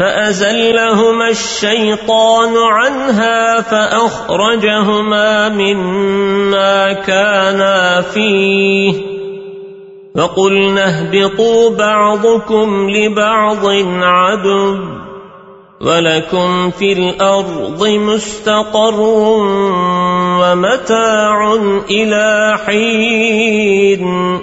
فأزلهما الشيطان عنها فأخرجهما مما كانا فيه. فقلنا اهبطوا بعضكم لبعض عدو ولكم في الأرض مستقر ومتاع إلى حين.